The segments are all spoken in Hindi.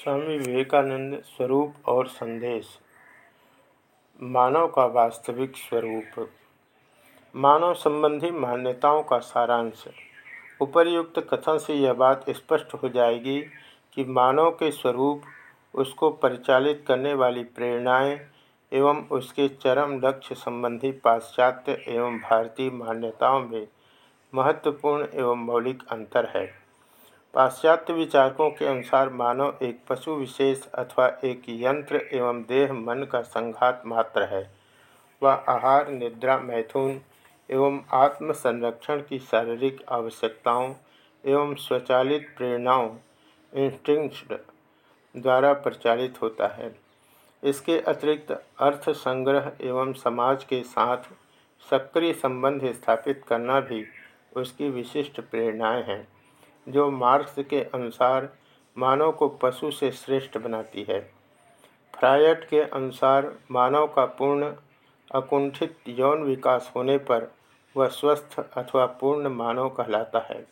स्वामी विवेकानंद स्वरूप और संदेश। मानव का वास्तविक स्वरूप। मानव संबंधी मान्यताओं का सारांश। उपर्युक्त कथन से यह बात स्पष्ट हो जाएगी कि मानव के स्वरूप, उसको परिचालित करने वाली प्रेरणाएँ एवं उसके चरम लक्ष्य संबंधी पाश्चात्य एवं भारतीय मान्यताओं में महत्वपूर्ण एवं मौलिक अंतर है। पाश्चात्य विचारकों के अनुसार मानव एक पशु विशेष अथवा एक यंत्र एवं देह मन का संघात मात्र है। वह आहार, निद्रा, मैथुन एवं आत्म संरक्षण की शारीरिक आवश्यकताओं एवं स्वचालित प्रेरणाओं इंस्टिंक्ट्स द्वारा प्रचालित होता है। इसके अतिरिक्त अर्थ संग्रह एवं समाज के साथ सक्रिय संबंध स्थापित करना भी उसकी विशिष्ट प्रेरणाएँ हैं। जो मार्क्स के अनुसार मानव को पशु से श्रेष्ठ बनाती है। फ्रायड के अनुसार मानव का पूर्ण अकुंठित यौन विकास होने पर वह स्वस्थ अथवा पूर्ण मानव कहलाता है।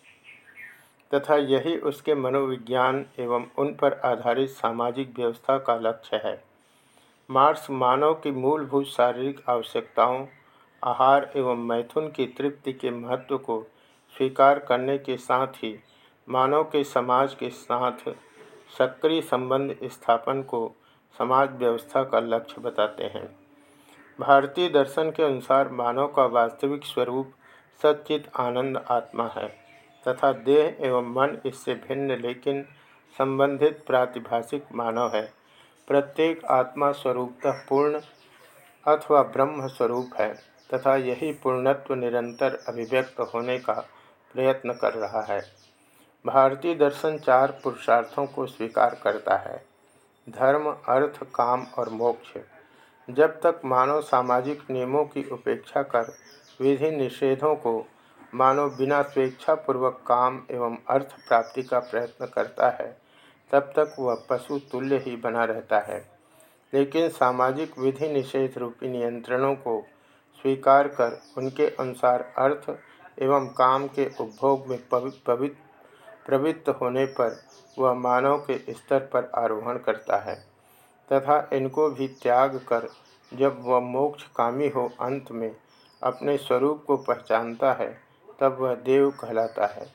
तथा यही उसके मनोविज्ञान एवं उन पर आधारित सामाजिक व्यवस्था का लक्ष्य है। मार्क्स मानव की मूलभूत शारीरिक आवश्यकताओं, आहार एवं मैथुन की तृप्ति के महत्व को स्वीकार करने के साथ ही मानव के समाज के साथ सक्रिय संबंध स्थापन को समाज व्यवस्था का लक्ष्य बताते हैं। भारतीय दर्शन के अनुसार मानव का वास्तविक स्वरूप सच्चित आनंद आत्मा है तथा देह एवं मन इससे भिन्न लेकिन संबंधित प्रातिभाषिक मानव है। प्रत्येक आत्मा स्वरूपतः पूर्ण अथवा ब्रह्म स्वरूप है तथा यही पूर्णत्व निरंतर अभिव्यक्त होने का प्रयत्न कर रहा है। भारतीय दर्शन चार पुरुषार्थों को स्वीकार करता है। धर्म, अर्थ, काम और मोक्ष। जब तक मानव सामाजिक नियमों की उपेक्षा कर विधि निषेधों को मानव बिना स्वेच्छापूर्वक काम एवं अर्थ प्राप्ति का प्रयत्न करता है, तब तक वह पशु तुल्य ही बना रहता है। लेकिन सामाजिक विधि निषेध रूपी नियंत्रणों को स्वीकार कर उनके अनुसार अर्थ एवं काम के उपभोग में पवित्र प्रवृत्त होने पर वह मानव के स्तर पर आरोहण करता है, तथा इनको भी त्याग कर जब वह मोक्ष कामी हो अंत में अपने स्वरूप को पहचानता है, तब वह देव कहलाता है।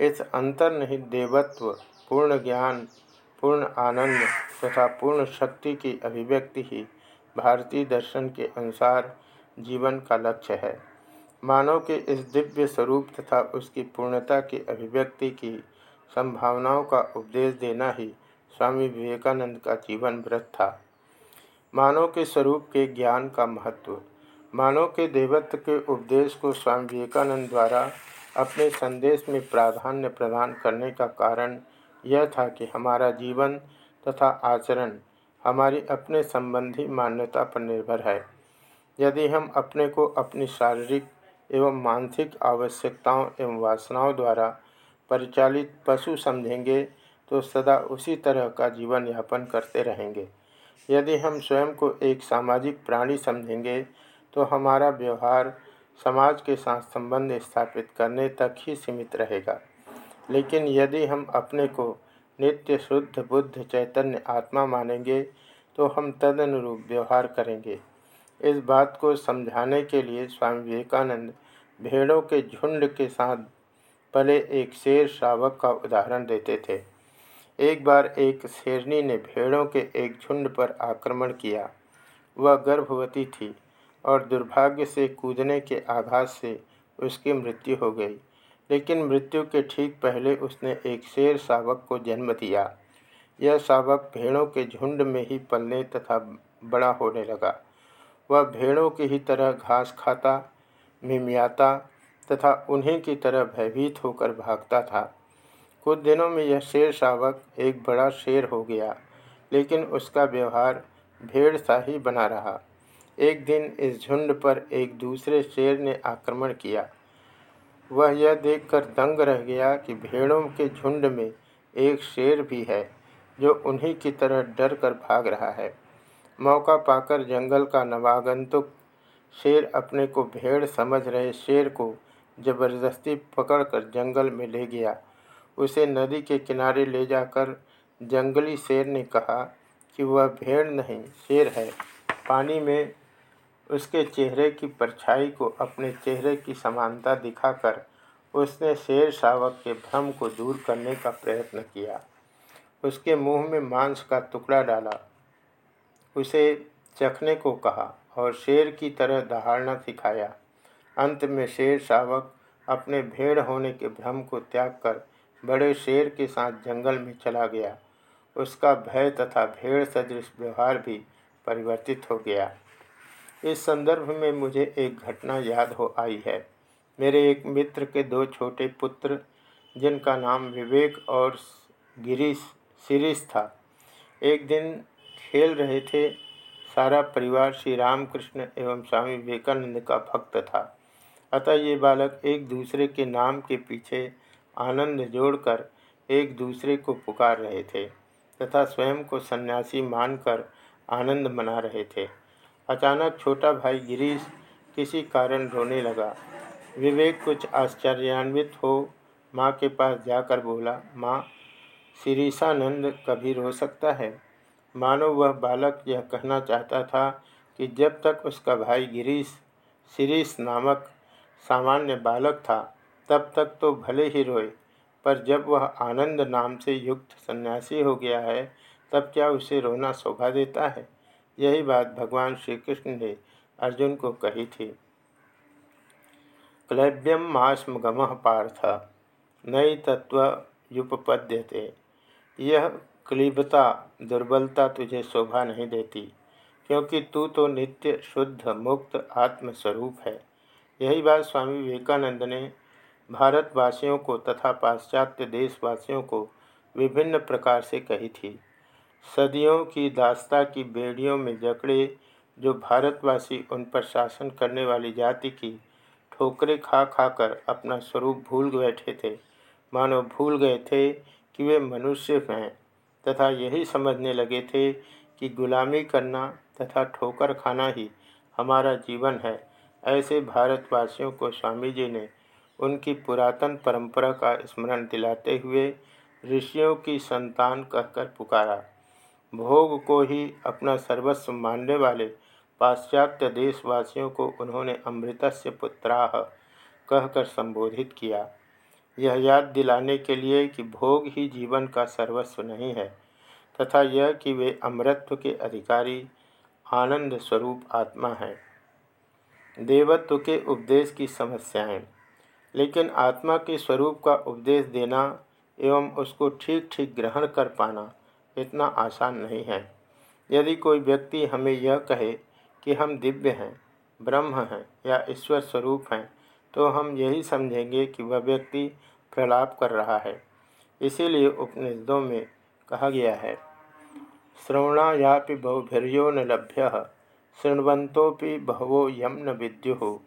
इस अंतर्निहित देवत्व, पूर्ण ज्ञान, पूर्ण आनंद तथा पूर्ण शक्ति की अभिव्यक्ति ही भारतीय दर्शन के अनुसार जीवन का लक्ष्य है। मानव के इस दिव्य स्वरूप तथा उसकी पूर्णता की अभिव्यक्ति की संभावनाओं का उपदेश देना ही स्वामी विवेकानंद का जीवन व्रत था। मानव के स्वरूप के ज्ञान का महत्व। मानव के देवत्व के उपदेश को स्वामी विवेकानंद द्वारा अपने संदेश में प्राधान्य प्रदान करने का कारण यह था कि हमारा जीवन तथा आचरण हमारी अपने संबंधी मान्यता पर निर्भर है। यदि हम अपने को अपनी शारीरिक एवं मानसिक आवश्यकताओं एवं वासनाओं द्वारा परिचालित पशु समझेंगे तो सदा उसी तरह का जीवन यापन करते रहेंगे। यदि हम स्वयं को एक सामाजिक प्राणी समझेंगे तो हमारा व्यवहार समाज के साथ संबंध स्थापित करने तक ही सीमित रहेगा। लेकिन यदि हम अपने को नित्य शुद्ध बुद्ध चैतन्य आत्मा मानेंगे तो हम तदनुरूप व्यवहार करेंगे। इस बात को समझाने के लिए स्वामी विवेकानंद भेड़ों के झुंड के साथ पले एक शेर शावक का उदाहरण देते थे। एक बार एक शेरनी ने भेड़ों के एक झुंड पर आक्रमण किया। वह गर्भवती थी और दुर्भाग्य से कूदने के आघात से उसकी मृत्यु हो गई। लेकिन मृत्यु के ठीक पहले उसने एक शेर शावक को जन्म दिया। यह शावक भेड़ों के झुंड में ही पलने तथा बड़ा होने लगा। वह भेड़ों की ही तरह घास खाता, मिमियाता तथा उन्हीं की तरह भयभीत होकर भागता था। कुछ दिनों में यह शेर शावक एक बड़ा शेर हो गया, लेकिन उसका व्यवहार भेड़ सा ही बना रहा। एक दिन इस झुंड पर एक दूसरे शेर ने आक्रमण किया। वह यह देखकर दंग रह गया कि भेड़ों के झुंड में एक शेर भी है, जो उन्हीं की तरह डर कर भाग रहा है। मौका पाकर जंगल का नवागंतुक शेर अपने को भेड़ समझ रहे शेर को ज़बरदस्ती पकड़कर जंगल में ले गया। उसे नदी के किनारे ले जाकर जंगली शेर ने कहा कि वह भेड़ नहीं, शेर है। पानी में उसके चेहरे की परछाई को अपने चेहरे की समानता दिखाकर उसने शेर शावक के भ्रम को दूर करने का प्रयत्न किया। उसके मुँह में मांस का टुकड़ा डाला। उसे चखने को कहा और शेर की तरह दहाड़ना सिखाया। अंत में शेर शावक अपने भेड़ होने के भ्रम को त्याग कर बड़े शेर के साथ जंगल में चला गया। उसका भय तथा भेड़ सदृश व्यवहार भी परिवर्तित हो गया। इस संदर्भ में मुझे एक घटना याद हो आई है। मेरे एक मित्र के दो छोटे पुत्र, जिनका नाम विवेक और गिरीश, शिरीष था। एक दिन खेल रहे थे। सारा परिवार श्री रामकृष्ण एवं स्वामी विवेकानंद का भक्त था। अतः ये बालक एक दूसरे के नाम के पीछे आनंद जोड़कर एक दूसरे को पुकार रहे थे तथा स्वयं को सन्यासी मानकर आनंद मना रहे थे। अचानक छोटा भाई गिरीश किसी कारण रोने लगा। विवेक कुछ आश्चर्यान्वित हो माँ के पास जाकर बोला, माँ शिरीषानंद कभी रो सकता है? मानो वह बालक यह कहना चाहता था कि जब तक उसका भाई गिरीश, शिरीष नामक सामान्य बालक था, तब तक तो भले ही रोए, पर जब वह आनंद नाम से युक्त सन्यासी हो गया है, तब क्या उसे रोना शोभा देता है? यही बात भगवान श्री कृष्ण ने अर्जुन को कही थी। क्लैब्यम मास्म गम पार्थ नई तत्व युपपद्यते यह क्लीबता, दुर्बलता तुझे शोभा नहीं देती, क्योंकि तू तो नित्य, शुद्ध, मुक्त, आत्मस्वरूप है। यही बात स्वामी विवेकानंद ने भारतवासियों को तथा पाश्चात्य देशवासियों को विभिन्न प्रकार से कही थी। सदियों की दास्ता की बेड़ियों में जकड़े जो भारतवासी उन पर शासन करने वाली जाति की ठोकरें खा खा कर अपना स्वरूप भूल बैठे थे, मानो भूल गए थे कि वे मनुष्य हैं। तथा यही समझने लगे थे कि गुलामी करना तथा ठोकर खाना ही हमारा जीवन है। ऐसे भारतवासियों को स्वामी जी ने उनकी पुरातन परंपरा का स्मरण दिलाते हुए ऋषियों की संतान कहकर पुकारा, भोग को ही अपना सर्वस्व मानने वाले पाश्चात्य देशवासियों को उन्होंने अमृतस्य पुत्राह कहकर संबोधित किया। यह याद दिलाने के लिए कि भोग ही जीवन का सर्वस्व नहीं है, तथा यह कि वे अमृत्व के अधिकारी, आनंद स्वरूप आत्मा हैं। देवत्व के उपदेश की समस्याएँ। लेकिन आत्मा के स्वरूप का उपदेश देना एवं उसको ठीक ठीक ग्रहण कर पाना इतना आसान नहीं है। यदि कोई व्यक्ति हमें यह कहे कि हम दिव्य हैं, ब्रह्म हैं या ईश्वर स्वरूप हैं तो हम यही समझेंगे कि वह व्यक्ति प्रलाप कर रहा है। इसीलिए उपनिषदों में कहा गया है, श्रवणायापि बहुभिर्यो न लभ्य, शृण्वन्तोपि बहवो यम न विद्यु,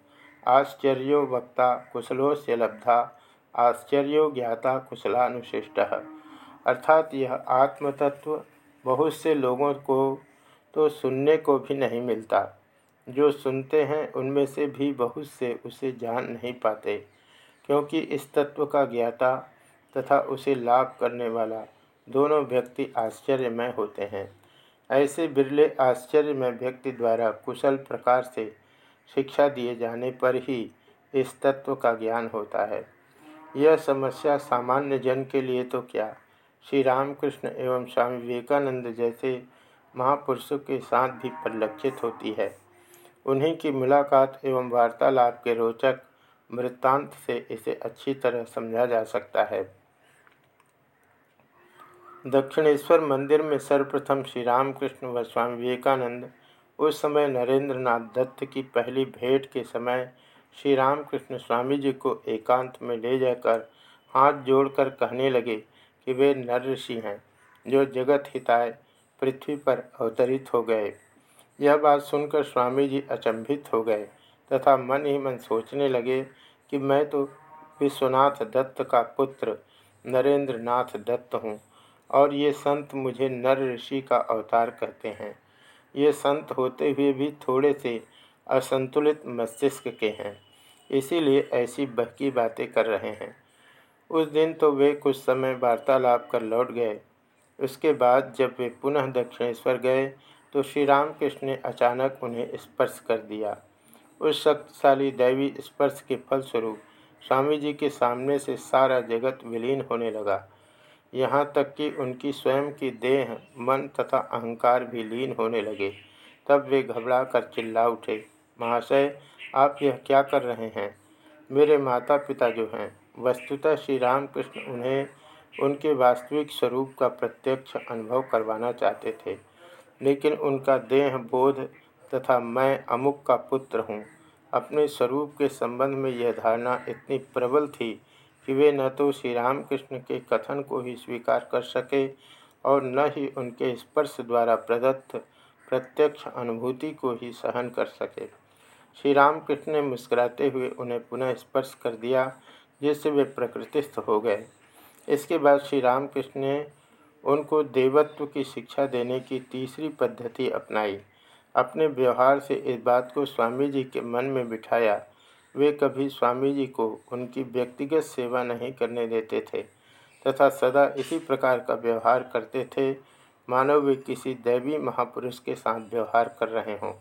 आश्चर्यो वक्ता कुशलोस्य लब्धा, आश्चर्यो ज्ञाता कुशलानुशिष्ट। अर्थात यह आत्मतत्व बहुत से लोगों को तो सुनने को भी नहीं मिलता। जो सुनते हैं, उनमें से भी बहुत से उसे जान नहीं पाते, क्योंकि इस तत्व का ज्ञाता तथा उसे लाभ करने वाला दोनों व्यक्ति आश्चर्यमय होते हैं। ऐसे बिरले आश्चर्यमय व्यक्ति द्वारा कुशल प्रकार से शिक्षा दिए जाने पर ही इस तत्व का ज्ञान होता है। यह समस्या सामान्य जन के लिए तो क्या? श्री रामकृष्ण एवं स्वामी विवेकानंद जैसे महापुरुषों के साथ भी परिलक्षित होती है। उन्हीं की मुलाकात एवं वार्तालाप के रोचक वृत्तांत से इसे अच्छी तरह समझा जा सकता है। दक्षिणेश्वर मंदिर में सर्वप्रथम श्री रामकृष्ण व स्वामी विवेकानंद, उस समय नरेंद्र नाथ दत्त की पहली भेंट के समय श्री रामकृष्ण स्वामी जी को एकांत में ले जाकर हाथ जोड़कर कहने लगे कि वे नर ऋषि हैं, जो जगत हिताय पृथ्वी पर अवतरित हो गए। यह बात सुनकर स्वामी जी अचंभित हो गए तथा मन ही मन सोचने लगे कि मैं तो विश्वनाथ दत्त का पुत्र नरेंद्र नाथ दत्त हूँ और ये संत मुझे नर ऋषि का अवतार कहते हैं। ये संत होते हुए भी थोड़े से असंतुलित मस्तिष्क के हैं, इसीलिए ऐसी बहकी बातें कर रहे हैं। उस दिन तो वे कुछ समय वार्तालाप कर लौट गए। उसके बाद जब वे पुनः दक्षिणेश्वर गए तो श्री रामकृष्ण ने अचानक उन्हें स्पर्श कर दिया। उस शक्तिशाली दैवी स्पर्श के फलस्वरूप स्वामी जी के सामने से सारा जगत विलीन होने लगा। यहाँ तक कि उनकी स्वयं की देह, मन तथा अहंकार भी लीन होने लगे। तब वे घबरा कर चिल्ला उठे, महाशय, आप यह क्या कर रहे हैं? मेरे माता पिता जो हैं, वस्तुतः श्री रामकृष्ण उन्हें उनके वास्तविक स्वरूप का प्रत्यक्ष अनुभव करवाना चाहते थे। लेकिन उनका देह बोध तथा मैं अमुक का पुत्र हूँ। अपने स्वरूप के संबंध में यह धारणा इतनी प्रबल थी कि वे न तो श्री रामकृष्ण के कथन को ही स्वीकार कर सके और न ही उनके स्पर्श द्वारा प्रदत्त प्रत्यक्ष अनुभूति को ही सहन कर सके। श्री रामकृष्ण ने मुस्कुराते हुए उन्हें पुनः स्पर्श कर दिया, जिससे वे प्रकृतिस्थ हो गए। इसके बाद श्री रामकृष्ण ने उनको देवत्व की शिक्षा देने की तीसरी पद्धति अपनाई। अपने व्यवहार से इस बात को स्वामी जी के मन में बिठाया। वे कभी स्वामी जी को उनकी व्यक्तिगत सेवा नहीं करने देते थे तथा सदा इसी प्रकार का व्यवहार करते थे। मानो वे किसी दैवी महापुरुष के साथ व्यवहार कर रहे हों।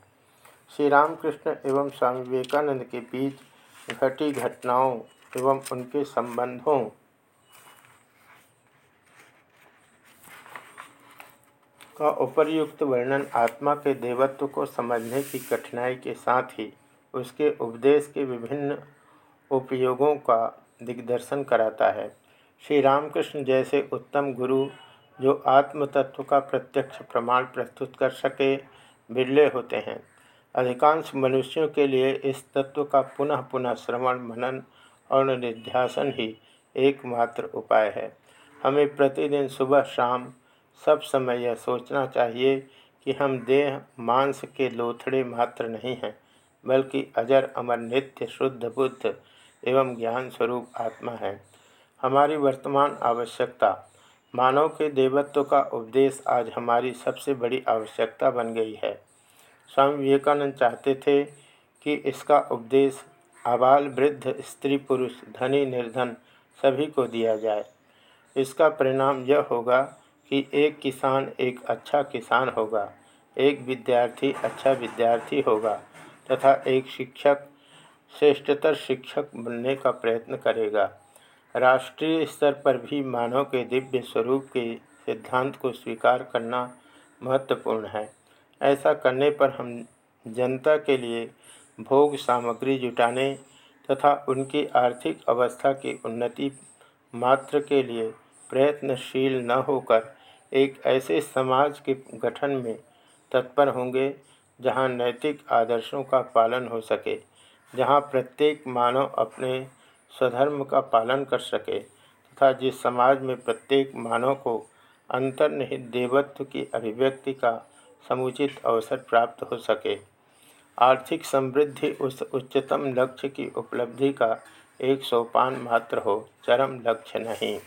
श्री रामकृष्ण एवं स्वामी विवेकानंद के बीच घटी घटनाओं एवं उनके संबंधों का उपर्युक्त वर्णन आत्मा के देवत्व को समझने की कठिनाई के साथ ही उसके उपदेश के विभिन्न उपयोगों का दिग्दर्शन कराता है। श्री रामकृष्ण जैसे उत्तम गुरु जो आत्म तत्व का प्रत्यक्ष प्रमाण प्रस्तुत कर सके, बिरले होते हैं। अधिकांश मनुष्यों के लिए इस तत्व का पुनः पुनः श्रवण, मनन और निध्यासन ही एकमात्र उपाय है। हमें प्रतिदिन सुबह शाम सब समय यह सोचना चाहिए कि हम देह, मांस के लोथड़े मात्र नहीं हैं, बल्कि अजर, अमर, नित्य, शुद्ध, बुद्ध एवं ज्ञान स्वरूप आत्मा है। हमारी वर्तमान आवश्यकता, मानव के देवत्व का उपदेश आज हमारी सबसे बड़ी आवश्यकता बन गई है। स्वामी विवेकानंद चाहते थे कि इसका उपदेश आबाल, वृद्ध, स्त्री, पुरुष, धनी, निर्धन सभी को दिया जाए। इसका परिणाम यह होगा कि एक किसान एक अच्छा किसान होगा, एक विद्यार्थी अच्छा विद्यार्थी होगा तथा एक शिक्षक, श्रेष्ठतर शिक्षक बनने का प्रयत्न करेगा। राष्ट्रीय स्तर पर भी मानव के दिव्य स्वरूप के सिद्धांत को स्वीकार करना महत्वपूर्ण है। ऐसा करने पर हम जनता के लिए भोग सामग्री जुटाने तथा उनकी आर्थिक अवस्था की उन्नति मात्र के लिए प्रयत्नशील न होकर एक ऐसे समाज के गठन में तत्पर होंगे, जहाँ नैतिक आदर्शों का पालन हो सके, जहाँ प्रत्येक मानव अपने स्वधर्म का पालन कर सके, तथा जिस समाज में प्रत्येक मानव को अंतर्निहित देवत्व की अभिव्यक्ति का समुचित अवसर प्राप्त हो सके। आर्थिक समृद्धि उस उच्चतम लक्ष्य की उपलब्धि का एक सोपान मात्र हो, चरम लक्ष्य नहीं।